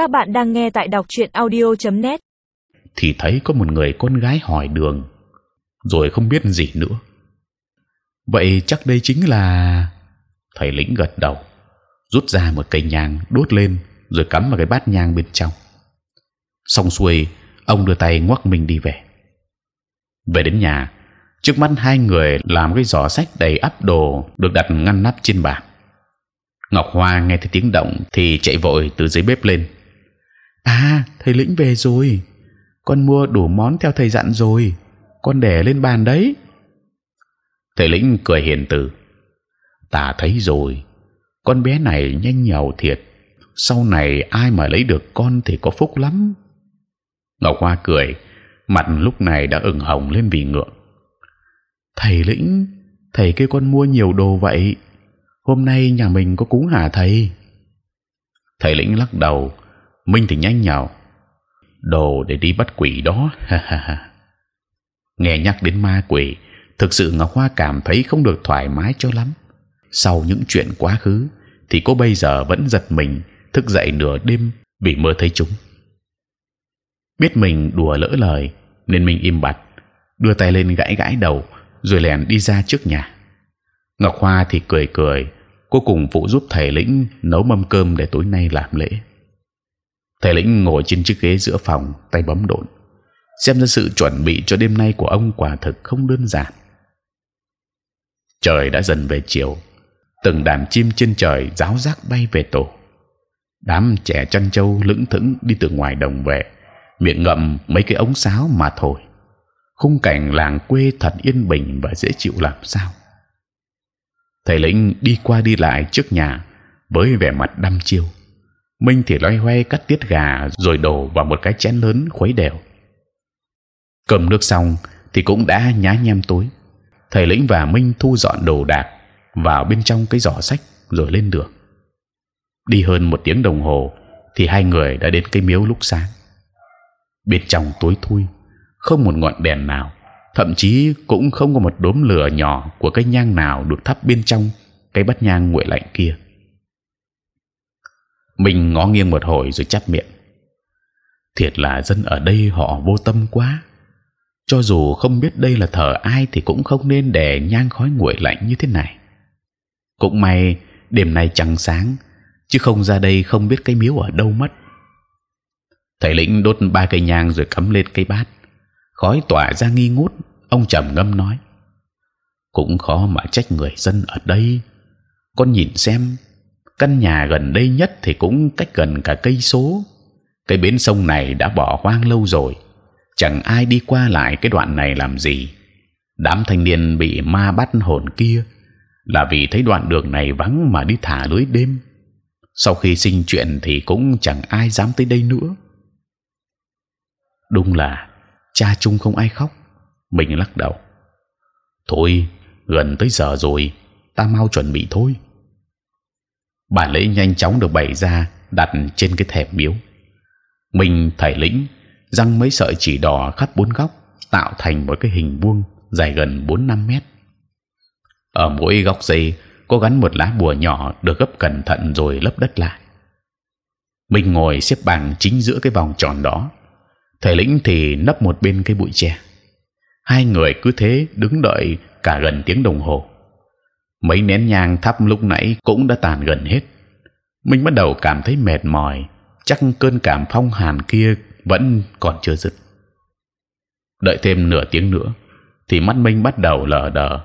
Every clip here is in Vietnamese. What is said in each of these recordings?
Các bạn đang nghe tại đọc truyện audio.net. thì thấy có một người con gái hỏi đường, rồi không biết gì nữa. Vậy chắc đây chính là thầy lĩnh gật đầu, rút ra một cây nhang đốt lên, rồi cắm vào cái bát nhang bên trong. Xong xuôi, ông đưa tay ngoắc mình đi về. Về đến nhà, trước mắt hai người làm cái giỏ sách đầy ắp đồ được đặt ngăn nắp trên bàn. Ngọc Hoa nghe thấy tiếng động thì chạy vội từ dưới bếp lên. À, thầy lĩnh về rồi. Con mua đủ món theo thầy dặn rồi. Con để lên bàn đấy. Thầy lĩnh cười hiền từ. Ta thấy rồi. Con bé này nhanh nhảu thiệt. Sau này ai mà lấy được con thì có phúc lắm. Ngọc Hoa cười, mặt lúc này đã ửng hồng lên vì ngượng. Thầy lĩnh, thầy kêu con mua nhiều đồ vậy. Hôm nay nhà mình có cúng hả thầy? Thầy lĩnh lắc đầu, Minh thì nhanh nhào. Đồ để đi bắt quỷ đó, ha ha ha. Nghe nhắc đến ma quỷ, thực sự Ngọc Hoa cảm thấy không được thoải mái cho lắm. Sau những chuyện quá khứ, thì cô bây giờ vẫn giật mình thức dậy nửa đêm vì mơ thấy chúng. Biết mình đùa lỡ lời, nên mình im bặt, đưa tay lên gãi gãi đầu, rồi lèn đi ra trước nhà. Ngọc Hoa thì cười cười, cô cùng phụ giúp thầy lĩnh nấu mâm cơm để tối nay làm lễ. Thầy lĩnh ngồi trên chiếc ghế giữa phòng, tay bấm độn, xem ra sự chuẩn bị cho đêm nay của ông quả thực không đơn giản. Trời đã dần về chiều, từng đàn chim trên trời ráo rác bay về tổ. Đám trẻ chăn trâu lững thững đi từ ngoài đồng về, miệng ngậm mấy cái ống sáo mà thổi. Khung cảnh làng quê thật yên bình và dễ chịu làm sao. Thầy lĩnh đi qua đi lại trước nhà với vẻ mặt đăm chiêu. Minh thì loay hoay cắt tiết gà rồi đổ vào một cái chén lớn khuấy đều. Cầm nước xong thì cũng đã nhá nhem tối. Thầy lĩnh và Minh thu dọn đồ đạc vào bên trong cái giỏ sách rồi lên đường. Đi hơn một tiếng đồng hồ thì hai người đã đến cái miếu lúc sáng. Bên trong tối thui, không một ngọn đèn nào, thậm chí cũng không có một đốm lửa nhỏ của cái nhang nào được thắp bên trong cái bát nhang nguội lạnh kia. Mình ngó nghiêng một hồi rồi chắp miệng. Thiệt là dân ở đây họ vô tâm quá. Cho dù không biết đây là thờ ai thì cũng không nên để nhang khói nguội lạnh như thế này. Cũng may đêm nay trăng sáng, chứ không ra đây không biết cái miếu ở đâu mất. Thầy lĩnh đốt ba cây nhang rồi cắm lên cây bát, khói tỏa ra nghi ngút. Ông trầm ngâm nói: cũng khó mà trách người dân ở đây. Con nhìn xem, căn nhà gần đây nhất thì cũng cách gần cả cây số. Cái bến sông này đã bỏ hoang lâu rồi, chẳng ai đi qua lại cái đoạn này làm gì. Đám thanh niên bị ma bắt hồn kia là vì thấy đoạn đường này vắng mà đi thả lưới đêm. Sau khi sinh chuyện thì cũng chẳng ai dám tới đây nữa. Đúng là cha chung không ai khóc. Mình lắc đầu. Thôi, gần tới giờ rồi, ta mau chuẩn bị thôi. Bản lễ nhanh chóng được bày ra, đặt trên cái thềm miếu. Mình thầy lĩnh răng mấy sợi chỉ đỏ khắp bốn góc, tạo thành một cái hình vuông dài gần bốn năm mét. Ở mỗi góc dây có gắn một lá bùa nhỏ được gấp cẩn thận rồi lấp đất lại. Mình ngồi xếp bằng chính giữa cái vòng tròn đó. Thầy lĩnh thì nấp một bên cây bụi tre. Hai người cứ thế đứng đợi cả gần tiếng đồng hồ. Mấy nén nhang thắp lúc nãy cũng đã tàn gần hết. Mình bắt đầu cảm thấy mệt mỏi, chắc cơn cảm phong hàn kia vẫn còn chưa dứt. Đợi thêm nửa tiếng nữa, thì mắt Minh bắt đầu lờ đờ.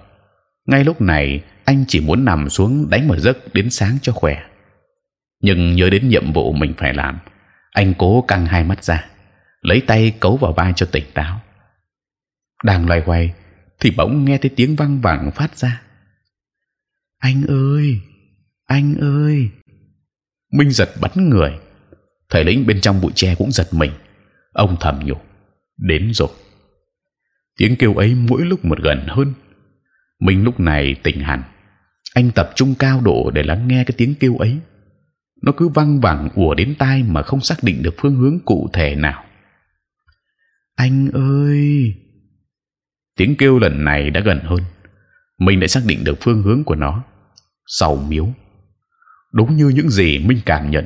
Ngay lúc này, anh chỉ muốn nằm xuống đánh một giấc đến sáng cho khỏe. Nhưng nhớ đến nhiệm vụ mình phải làm, anh cố căng hai mắt ra, lấy tay cấu vào vai cho tỉnh táo. Đang loay hoay, thì bỗng nghe thấy tiếng văng vẳng phát ra. Anh ơi, anh ơi! Minh giật bắn người. Thầy lĩnh bên trong bụi tre cũng giật mình. Ông thầm nhủ, đến rồi. Tiếng kêu ấy mỗi lúc một gần hơn. Minh lúc này tỉnh hẳn. Anh tập trung cao độ để lắng nghe cái tiếng kêu ấy. Nó cứ văng vẳng ùa đến tai mà không xác định được phương hướng cụ thể nào. Anh ơi! Tiếng kêu lần này đã gần hơn. Mình đã xác định được phương hướng của nó. Sau miếu, đúng như những gì Minh cảm nhận.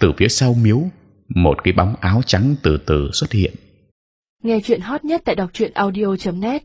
Từ phía sau miếu một cái bóng áo trắng từ từ xuất hiện Nghe chuyện hot nhất tại đọc truyện audio.net